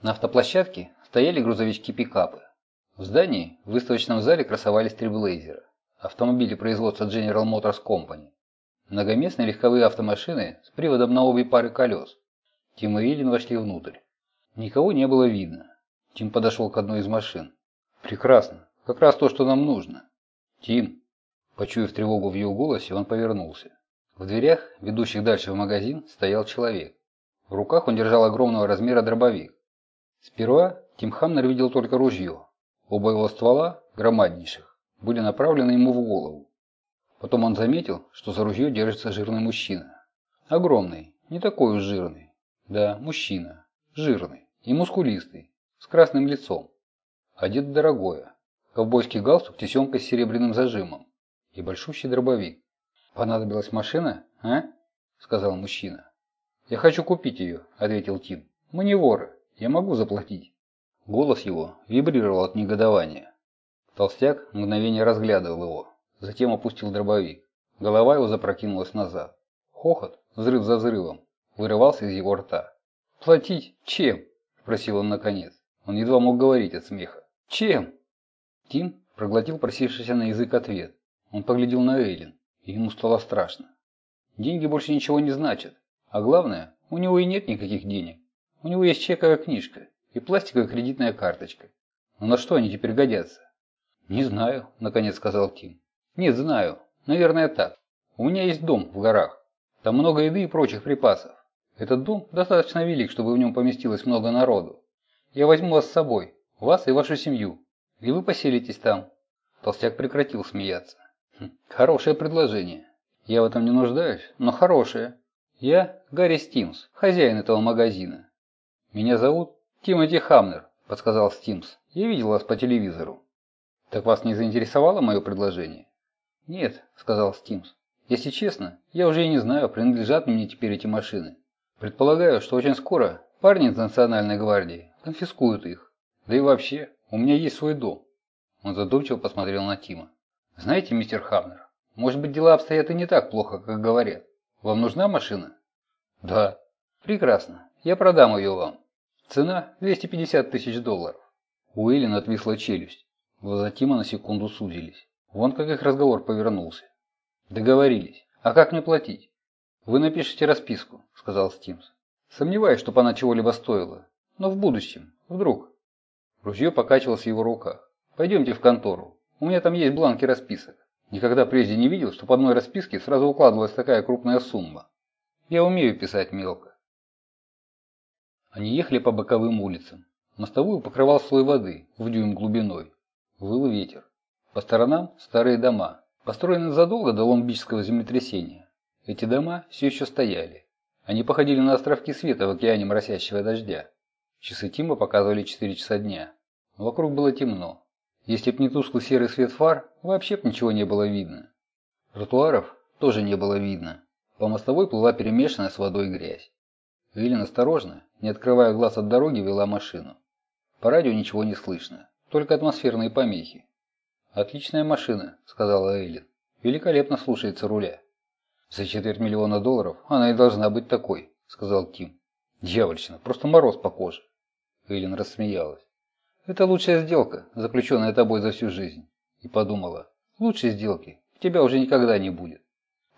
На автоплощадке стояли грузовички-пикапы. В здании, в выставочном зале красовались три Блейзера, автомобили производства General Motors Company. Многоместные легковые автомашины с приводом на обе пары колес. Тим и Виллин вошли внутрь. Никого не было видно. Тим подошел к одной из машин. «Прекрасно. Как раз то, что нам нужно». «Тим». Почуяв тревогу в ее голосе, он повернулся. В дверях, ведущих дальше в магазин, стоял человек. В руках он держал огромного размера дробовик. Сперва Тим Хамнер видел только ружье. Оба его ствола, громаднейших, были направлены ему в голову. Потом он заметил, что за ружье держится жирный мужчина. Огромный, не такой уж жирный. Да, мужчина. Жирный и мускулистый, с красным лицом. Одет дорогое. Ковбойский галстук тесемкой с серебряным зажимом. И большущий дробовик. «Понадобилась машина, а?» – сказал мужчина. «Я хочу купить ее», – ответил Тим. «Мы не воры. Я могу заплатить». Голос его вибрировал от негодования. Толстяк мгновение разглядывал его, затем опустил дробовик. Голова его запрокинулась назад. Хохот, взрыв за взрывом, вырывался из его рта. «Платить? Чем?» – спросил он наконец. Он едва мог говорить от смеха. «Чем?» Тим проглотил просившийся на язык ответ. Он поглядел на Эйлин, и ему стало страшно. Деньги больше ничего не значат. А главное, у него и нет никаких денег. У него есть чековая книжка и пластиковая кредитная карточка. Но на что они теперь годятся? «Не знаю», – наконец сказал Тим. «Нет, знаю. Наверное, так. У меня есть дом в горах. Там много еды и прочих припасов. Этот дом достаточно велик, чтобы в нем поместилось много народу. Я возьму вас с собой, вас и вашу семью, и вы поселитесь там». Толстяк прекратил смеяться. Хм, «Хорошее предложение. Я в этом не нуждаюсь, но хорошее. Я Гарри Стимс, хозяин этого магазина. «Меня зовут Тимоти Хамнер», – подсказал Стимс. «Я видел вас по телевизору». «Так вас не заинтересовало мое предложение?» «Нет», – сказал Стимс. «Если честно, я уже и не знаю, принадлежат мне теперь эти машины. Предполагаю, что очень скоро парни из Национальной гвардии конфискуют их. Да и вообще, у меня есть свой дом». Он задумчиво посмотрел на Тима. «Знаете, мистер Хамнер, может быть дела обстоят и не так плохо, как говорят. Вам нужна машина?» «Да». «Прекрасно. Я продам ее вам. Цена 250 тысяч долларов. У Эллен отвисла челюсть. Глаза Тима на секунду сузились. Вон как их разговор повернулся. Договорились. А как мне платить? Вы напишите расписку, сказал Стимс. Сомневаюсь, чтобы она чего-либо стоила. Но в будущем. Вдруг. Ружье покачивалось в его руках. Пойдемте в контору. У меня там есть бланки расписок. Никогда прежде не видел, что по одной расписке сразу укладывалась такая крупная сумма. Я умею писать мелко. Они ехали по боковым улицам. Мостовую покрывал слой воды в дюйм глубиной. Выл ветер. По сторонам старые дома, построенные задолго до лонгбичского землетрясения. Эти дома все еще стояли. Они походили на островки света в океане моросящего дождя. Часы Тима показывали 4 часа дня. Вокруг было темно. Если б не тусклый серый свет фар, вообще б ничего не было видно. Тротуаров тоже не было видно. По мостовой плыла перемешанная с водой грязь. Вилен осторожно, не открывая глаз от дороги, вела машину. По радио ничего не слышно, только атмосферные помехи. «Отличная машина», — сказала Эйлин. «Великолепно слушается руля». «За четверть миллиона долларов она и должна быть такой», — сказал Тим. «Дьявольщина, просто мороз по коже». Эйлин рассмеялась. «Это лучшая сделка, заключенная тобой за всю жизнь». И подумала, лучшей сделки тебя уже никогда не будет.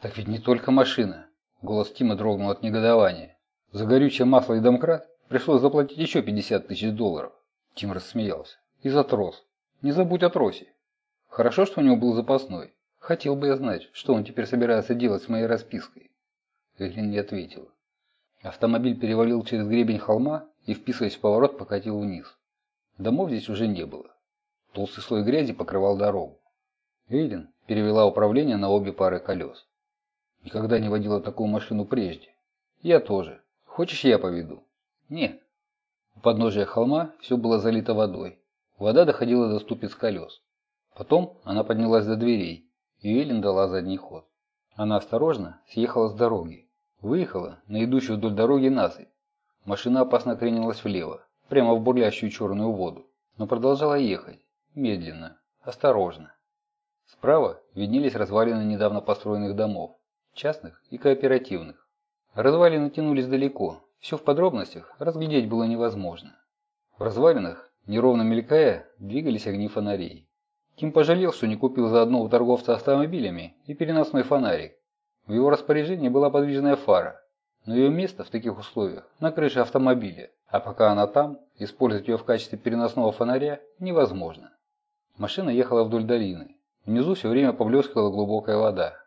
«Так ведь не только машина», — голос Тима дрогнул от негодования. За горючее масло и домкрат пришлось заплатить еще 50 тысяч долларов. Тим рассмеялся. И за трос. Не забудь о тросе. Хорошо, что у него был запасной. Хотел бы я знать, что он теперь собирается делать с моей распиской. Эглин не ответила. Автомобиль перевалил через гребень холма и, вписываясь в поворот, покатил вниз. Домов здесь уже не было. Толстый слой грязи покрывал дорогу. Эйлин перевела управление на обе пары колес. Никогда не водила такую машину прежде. Я тоже. Хочешь, я поведу?» «Нет». У подножия холма все было залито водой. Вода доходила до ступиц колес. Потом она поднялась до дверей, и Эллен дала задний ход. Она осторожно съехала с дороги. Выехала на идущую вдоль дороги насыпь. Машина опасно кренилась влево, прямо в бурлящую черную воду, но продолжала ехать, медленно, осторожно. Справа виднелись развалины недавно построенных домов, частных и кооперативных. Развалины тянулись далеко, все в подробностях разглядеть было невозможно. В развалинах, неровно мелькая, двигались огни фонарей. Тим пожалел, что не купил заодно у торговца автомобилями и переносной фонарик. В его распоряжении была подвижная фара, но ее место в таких условиях на крыше автомобиля, а пока она там, использовать ее в качестве переносного фонаря невозможно. Машина ехала вдоль долины. Внизу все время поблескивала глубокая вода.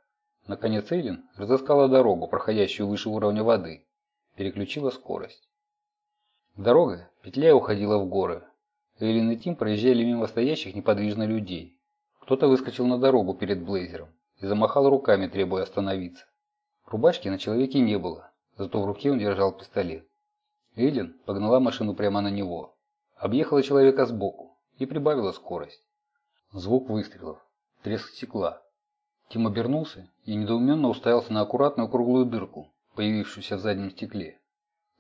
Наконец Эйлин разыскала дорогу, проходящую выше уровня воды. Переключила скорость. Дорога, петляя, уходила в горы. Эйлин и Тим проезжали мимо стоящих неподвижно людей. Кто-то выскочил на дорогу перед Блейзером и замахал руками, требуя остановиться. Рубашки на человеке не было, зато в руке он держал пистолет. Эйлин погнала машину прямо на него, объехала человека сбоку и прибавила скорость. Звук выстрелов, треск стекла. Тим обернулся и недоуменно уставился на аккуратную круглую дырку, появившуюся в заднем стекле.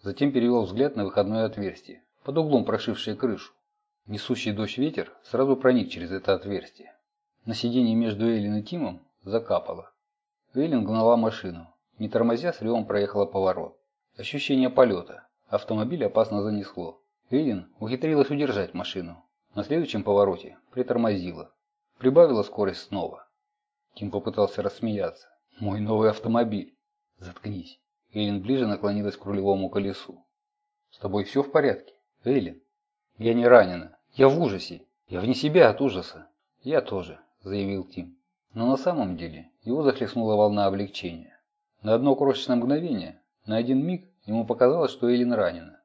Затем перевел взгляд на выходное отверстие, под углом прошившее крышу. Несущий дождь ветер сразу проник через это отверстие. На сиденье между Эйлин и Тимом закапало. Эйлин гнала машину. Не тормозя, с ревом проехала поворот. Ощущение полета. Автомобиль опасно занесло. Эйлин ухитрилась удержать машину. На следующем повороте притормозила. Прибавила скорость снова. Тим попытался рассмеяться. «Мой новый автомобиль!» «Заткнись!» Эйлин ближе наклонилась к рулевому колесу. «С тобой все в порядке, Эйлин?» «Я не ранена. Я в ужасе. Я вне себя от ужаса». «Я тоже», – заявил Тим. Но на самом деле его захлестнула волна облегчения. На одно крошечное мгновение, на один миг, ему показалось, что Эйлин ранена.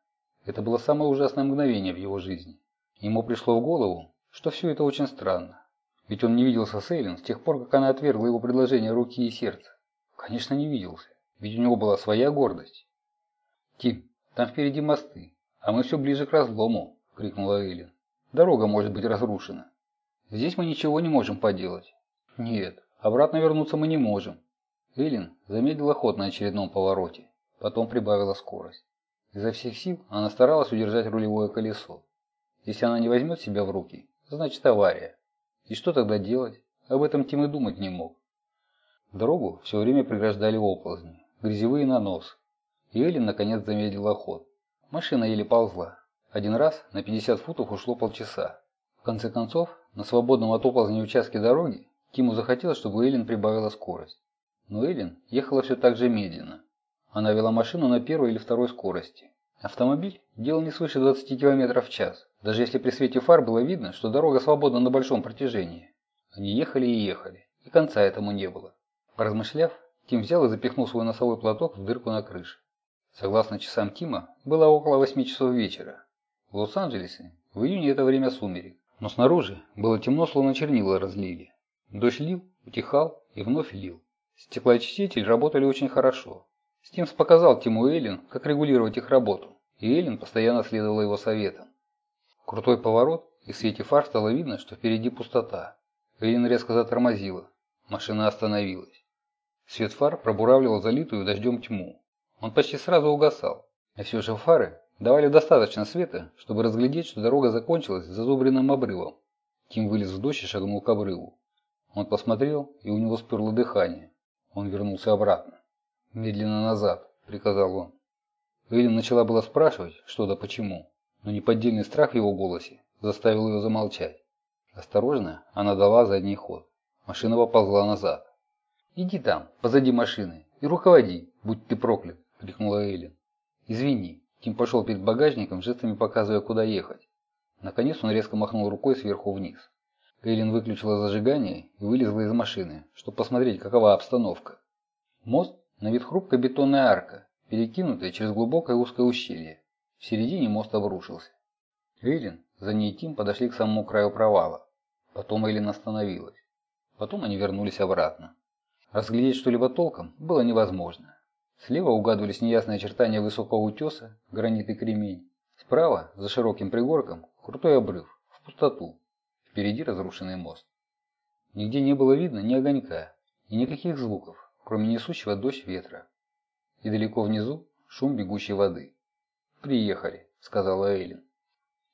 Это было самое ужасное мгновение в его жизни. Ему пришло в голову, что все это очень странно. Ведь он не виделся с Эйлин с тех пор, как она отвергла его предложение руки и сердца. Конечно, не виделся, ведь у него была своя гордость. «Тим, там впереди мосты, а мы все ближе к разлому», – крикнула Эйлин. «Дорога может быть разрушена. Здесь мы ничего не можем поделать». «Нет, обратно вернуться мы не можем». Эйлин замедлила ход на очередном повороте, потом прибавила скорость. Изо всех сил она старалась удержать рулевое колесо. Если она не возьмет себя в руки, значит авария. И что тогда делать? Об этом Тим и думать не мог. Дорогу все время преграждали оползни, грязевые наносы. И Эллен наконец замедлила ход. Машина еле ползла. Один раз на 50 футов ушло полчаса. В конце концов, на свободном от оползни участке дороги Тиму захотелось, чтобы Эллен прибавила скорость. Но Эллен ехала все так же медленно. Она вела машину на первой или второй скорости. Автомобиль делал не свыше 20 км в час, даже если при свете фар было видно, что дорога свободна на большом протяжении. Они ехали и ехали, и конца этому не было. Поразмышляв, Тим взял и запихнул свой носовой платок в дырку на крыше. Согласно часам Тима, было около 8 часов вечера. В Лос-Анджелесе в июне это время сумерек, но снаружи было темно, словно чернила разлили. Дождь лил, утихал и вновь лил. Стеклоочистители работали очень хорошо. Стимс показал Тиму Эйлин, как регулировать их работу, и Эйлин постоянно следовала его советам. Крутой поворот, и в свете фар стало видно, что впереди пустота. Эйлин резко затормозила. Машина остановилась. Свет фар пробуравливал залитую дождем тьму. Он почти сразу угасал. А все же фары давали достаточно света, чтобы разглядеть, что дорога закончилась зазубренным обрывом. Тим вылез в дождь и шагнул к обрыву. Он посмотрел, и у него сперло дыхание. Он вернулся обратно. «Медленно назад», — приказал он. Эйлин начала было спрашивать, что да почему, но неподдельный страх в его голосе заставил ее замолчать. Осторожно, она дала задний ход. Машина поползла назад. «Иди там, позади машины, и руководи, будь ты проклят!» – крикнула Эйлин. «Извини». Тим пошел перед багажником, жестами показывая, куда ехать. Наконец он резко махнул рукой сверху вниз. Эйлин выключила зажигание и вылезла из машины, чтобы посмотреть, какова обстановка. Мост на вид хрупкая бетонная арка, перекинутая через глубокое узкое ущелье. В середине мост обрушился. Эйлин, за ней Тим подошли к самому краю провала. Потом Эйлин остановилась. Потом они вернулись обратно. Разглядеть что-либо толком было невозможно. Слева угадывались неясные очертания высокого утеса, гранит и кремень. Справа, за широким пригорком, крутой обрыв, в пустоту. Впереди разрушенный мост. Нигде не было видно ни огонька, и никаких звуков, кроме несущего дождь ветра. И далеко внизу шум бегущей воды. «Приехали», — сказала Эйлин.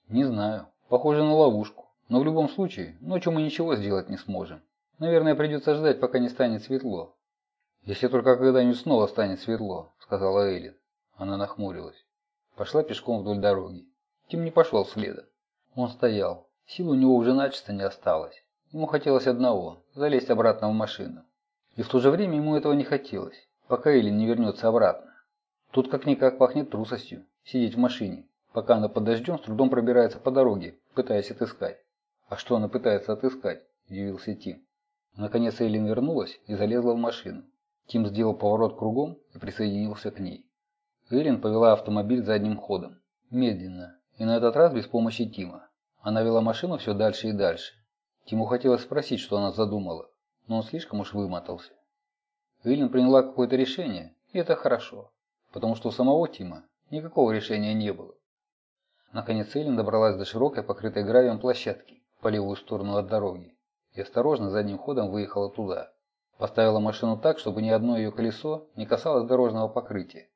«Не знаю. Похоже на ловушку. Но в любом случае, ночью мы ничего сделать не сможем. Наверное, придется ждать, пока не станет светло». «Если только когда-нибудь снова станет светло», — сказала Эйлин. Она нахмурилась. Пошла пешком вдоль дороги. Тим не пошел следом. Он стоял. Сил у него уже начисто не осталось. Ему хотелось одного – залезть обратно в машину. И в то же время ему этого не хотелось, пока Эллен не вернется обратно. Тут как-никак пахнет трусостью – сидеть в машине, пока она под дождем с трудом пробирается по дороге, пытаясь отыскать. А что она пытается отыскать? – удивился Тим. Наконец Эллен вернулась и залезла в машину. Тим сделал поворот кругом и присоединился к ней. Эллен повела автомобиль задним ходом. Медленно. И на этот раз без помощи Тима. Она вела машину все дальше и дальше. Тиму хотелось спросить, что она задумала, но он слишком уж вымотался. Эллен приняла какое-то решение, и это хорошо, потому что у самого Тима никакого решения не было. Наконец Эллен добралась до широкой, покрытой гравием площадки по левую сторону от дороги и осторожно задним ходом выехала туда. Поставила машину так, чтобы ни одно ее колесо не касалось дорожного покрытия.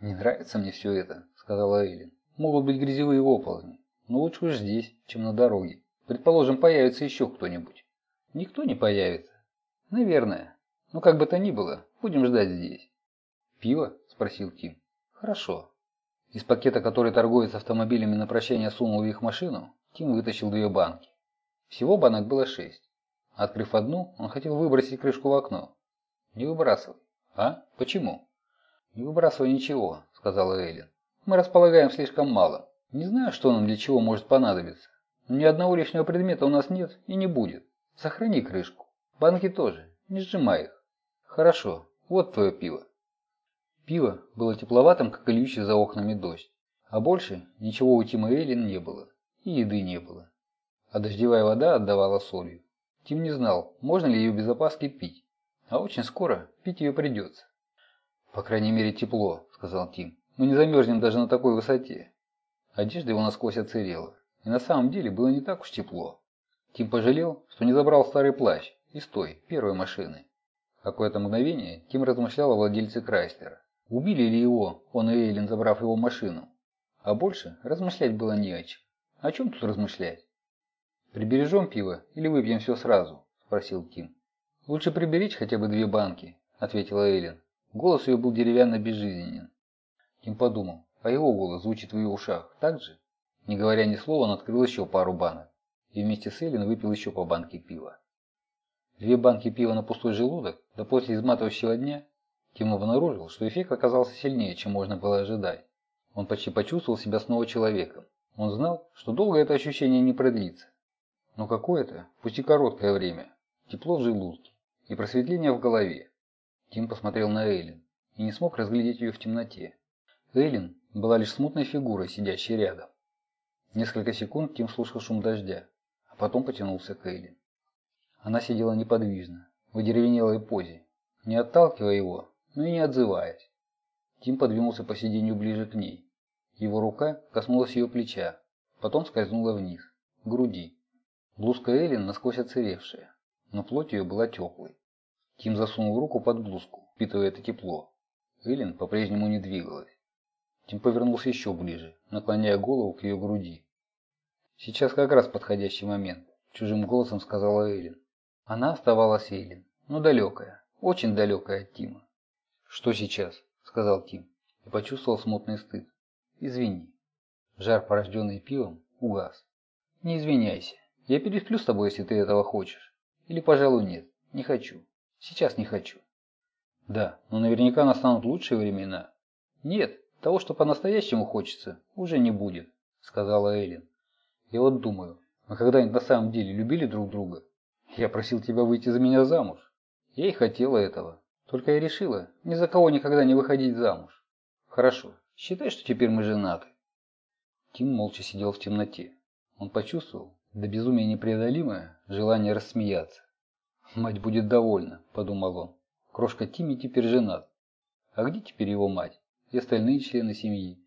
«Не нравится мне все это», — сказала Эйлин. «Могут быть грязевые оползни, но лучше уж здесь, чем на дороге. Предположим, появится еще кто-нибудь». «Никто не появится». «Наверное. Но как бы то ни было, будем ждать здесь». «Пиво?» – спросил Тим. «Хорошо». Из пакета, который торговец автомобилями на прощание сунул в их машину, Тим вытащил две банки. Всего банок было шесть. Открыв одну, он хотел выбросить крышку в окно. «Не выбрасывай». «А? Почему?» «Не выбрасывай ничего», — сказала Эйлин. «Мы располагаем слишком мало. Не знаю, что нам для чего может понадобиться. Ни одного лишнего предмета у нас нет и не будет. Сохрани крышку. Банки тоже. Не сжимай их». «Хорошо. Вот твое пиво». Пиво было тепловатым, как льющий за окнами дождь. А больше ничего у Тима Эйлин не было. И еды не было. А дождевая вода отдавала солью. Тим не знал, можно ли ее без опаски пить. А очень скоро пить ее придется. «По крайней мере тепло», — сказал Тим. «Мы не замерзнем даже на такой высоте». Одежда его насквозь оцерела. И на самом деле было не так уж тепло. Тим пожалел, что не забрал старый плащ из той, первой машины. Какое-то мгновение Тим размышлял о владельце Крайслера. Убили ли его, он и Эйлин, забрав его машину? А больше размышлять было не о чем. О чем тут размышлять? «Прибережем пиво или выпьем все сразу?» – спросил Тим. «Лучше приберечь хотя бы две банки», – ответила Эйлин. Голос ее был деревянно-безжизненен. Тим подумал, а его голос звучит в ее ушах так же? Не говоря ни слова, он открыл еще пару банок и вместе с Эйлин выпил еще по банке пива. Две банки пива на пустой желудок, да после изматывающего дня, Тим обнаружил, что эффект оказался сильнее, чем можно было ожидать. Он почти почувствовал себя снова человеком. Он знал, что долго это ощущение не продлится. Но какое-то, пусть и короткое время, тепло в желудке и просветление в голове. Тим посмотрел на Эйлин и не смог разглядеть ее в темноте. Эйлин была лишь смутной фигурой, сидящей рядом. Несколько секунд Тим слушал шум дождя, потом потянулся к Эйлин. Она сидела неподвижно, в одеревенелой позе, не отталкивая его, но и не отзываясь. Тим подвинулся по сиденью ближе к ней. Его рука коснулась ее плеча, потом скользнула вниз, к груди. Блузка Эллен насквозь оцаревшая, но плоть ее была теплой. Тим засунул руку под блузку, впитывая это тепло. Эллен по-прежнему не двигалась. Тим повернулся еще ближе, наклоняя голову к ее груди. «Сейчас как раз подходящий момент», – чужим голосом сказала Эллен. Она оставалась Эллен, но далекая, очень далекая от Тима. «Что сейчас?» – сказал Тим и почувствовал смутный стыд. «Извини». Жар, порожденный пивом, угас. «Не извиняйся. Я пересплю с тобой, если ты этого хочешь. Или, пожалуй, нет. Не хочу. Сейчас не хочу. Да, но наверняка настанут лучшие времена. Нет, того, что по-настоящему хочется, уже не будет, сказала Эллен. Я вот думаю, мы когда-нибудь на самом деле любили друг друга? Я просил тебя выйти за меня замуж. Я и хотела этого. Только я решила ни за кого никогда не выходить замуж. Хорошо, считай, что теперь мы женаты. Тим молча сидел в темноте. Он почувствовал до безумия непреодолимое желание рассмеяться. «Мать будет довольна», – подумал он. «Крошка Тимми теперь женат. А где теперь его мать и остальные члены семьи?»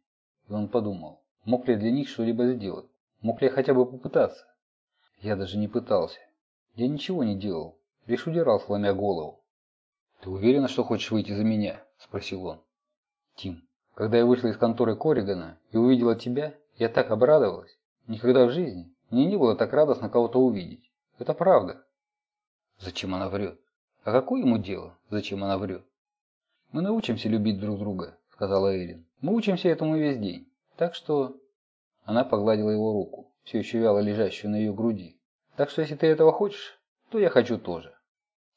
И он подумал, мог ли для них что-либо сделать? Мог ли я хотя бы попытаться? Я даже не пытался. Я ничего не делал, лишь удирал, сломя голову. «Ты уверена, что хочешь выйти за меня?» – спросил он. «Тим, когда я вышла из конторы Корригана и увидела тебя, я так обрадовалась. Никогда в жизни мне не было так радостно кого-то увидеть. Это правда. Зачем она врет? А какое ему дело, зачем она врет? Мы научимся любить друг друга, сказала Эрин. Мы учимся этому весь день. Так что... Она погладила его руку, все еще вяло лежащую на ее груди. «Так что если ты этого хочешь, то я хочу тоже».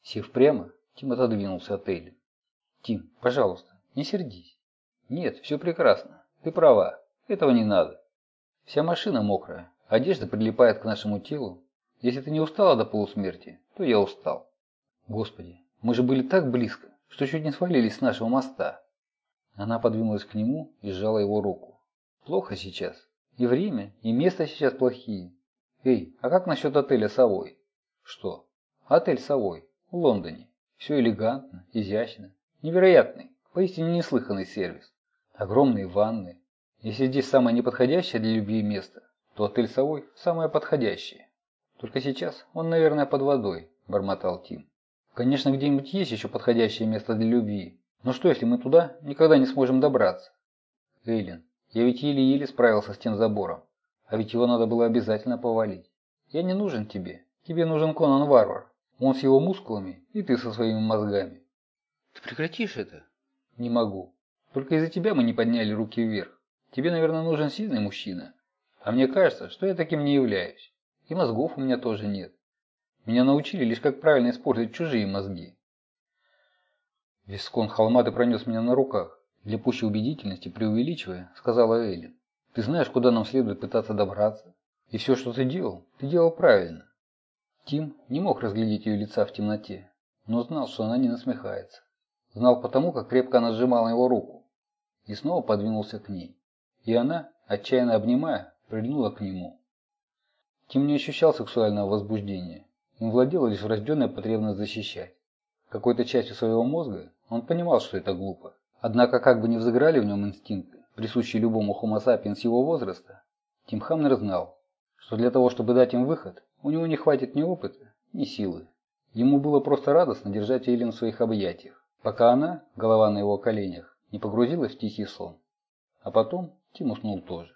Сев прямо, Тим отодвинулся от Элли. «Тим, пожалуйста, не сердись». «Нет, все прекрасно. Ты права. Этого не надо. Вся машина мокрая, одежда прилипает к нашему телу. Если ты не устала до полусмерти, то я устал. Господи, мы же были так близко, что чуть не свалились с нашего моста». Она подвинулась к нему и сжала его руку. «Плохо сейчас. И время, и место сейчас плохие. Эй, а как насчет отеля «Совой»?» «Что?» «Отель «Совой» в Лондоне. Все элегантно, изящно, невероятный, поистине неслыханный сервис. Огромные ванны. Если здесь самое неподходящее для любви место, то отель «Совой» самое подходящее. Только сейчас он, наверное, под водой, бормотал Тим. Конечно, где-нибудь есть еще подходящее место для любви. Но что, если мы туда никогда не сможем добраться? Эйлин, я ведь еле-еле справился с тем забором. А ведь его надо было обязательно повалить. Я не нужен тебе. Тебе нужен Конан Варвар. Он с его мускулами, и ты со своими мозгами. Ты прекратишь это? Не могу. Только из-за тебя мы не подняли руки вверх. Тебе, наверное, нужен сильный мужчина. А мне кажется, что я таким не являюсь. И мозгов у меня тоже нет. Меня научили лишь как правильно использовать чужие мозги. Весь склон холма ты пронес меня на руках. Для пущей убедительности, преувеличивая, сказала Эллен. Ты знаешь, куда нам следует пытаться добраться. И все, что ты делал, ты делал правильно. Тим не мог разглядеть ее лица в темноте, но знал, что она не насмехается. Знал потому, как крепко она сжимала его руку. И снова подвинулся к ней. И она, отчаянно обнимая, прильнула к нему. Тим не ощущал сексуального возбуждения. Им владела лишь врожденная потребность защищать. Какой-то частью своего мозга он понимал, что это глупо. Однако, как бы ни взыграли в нем инстинкты, присущие любому homo sapiens его возраста, Тим Хамнер знал, что для того, чтобы дать им выход, у него не хватит ни опыта, ни силы. Ему было просто радостно держать Эйлин в своих объятиях пока она, голова на его коленях, не погрузилась в тихий сон. А потом Тим уснул тоже.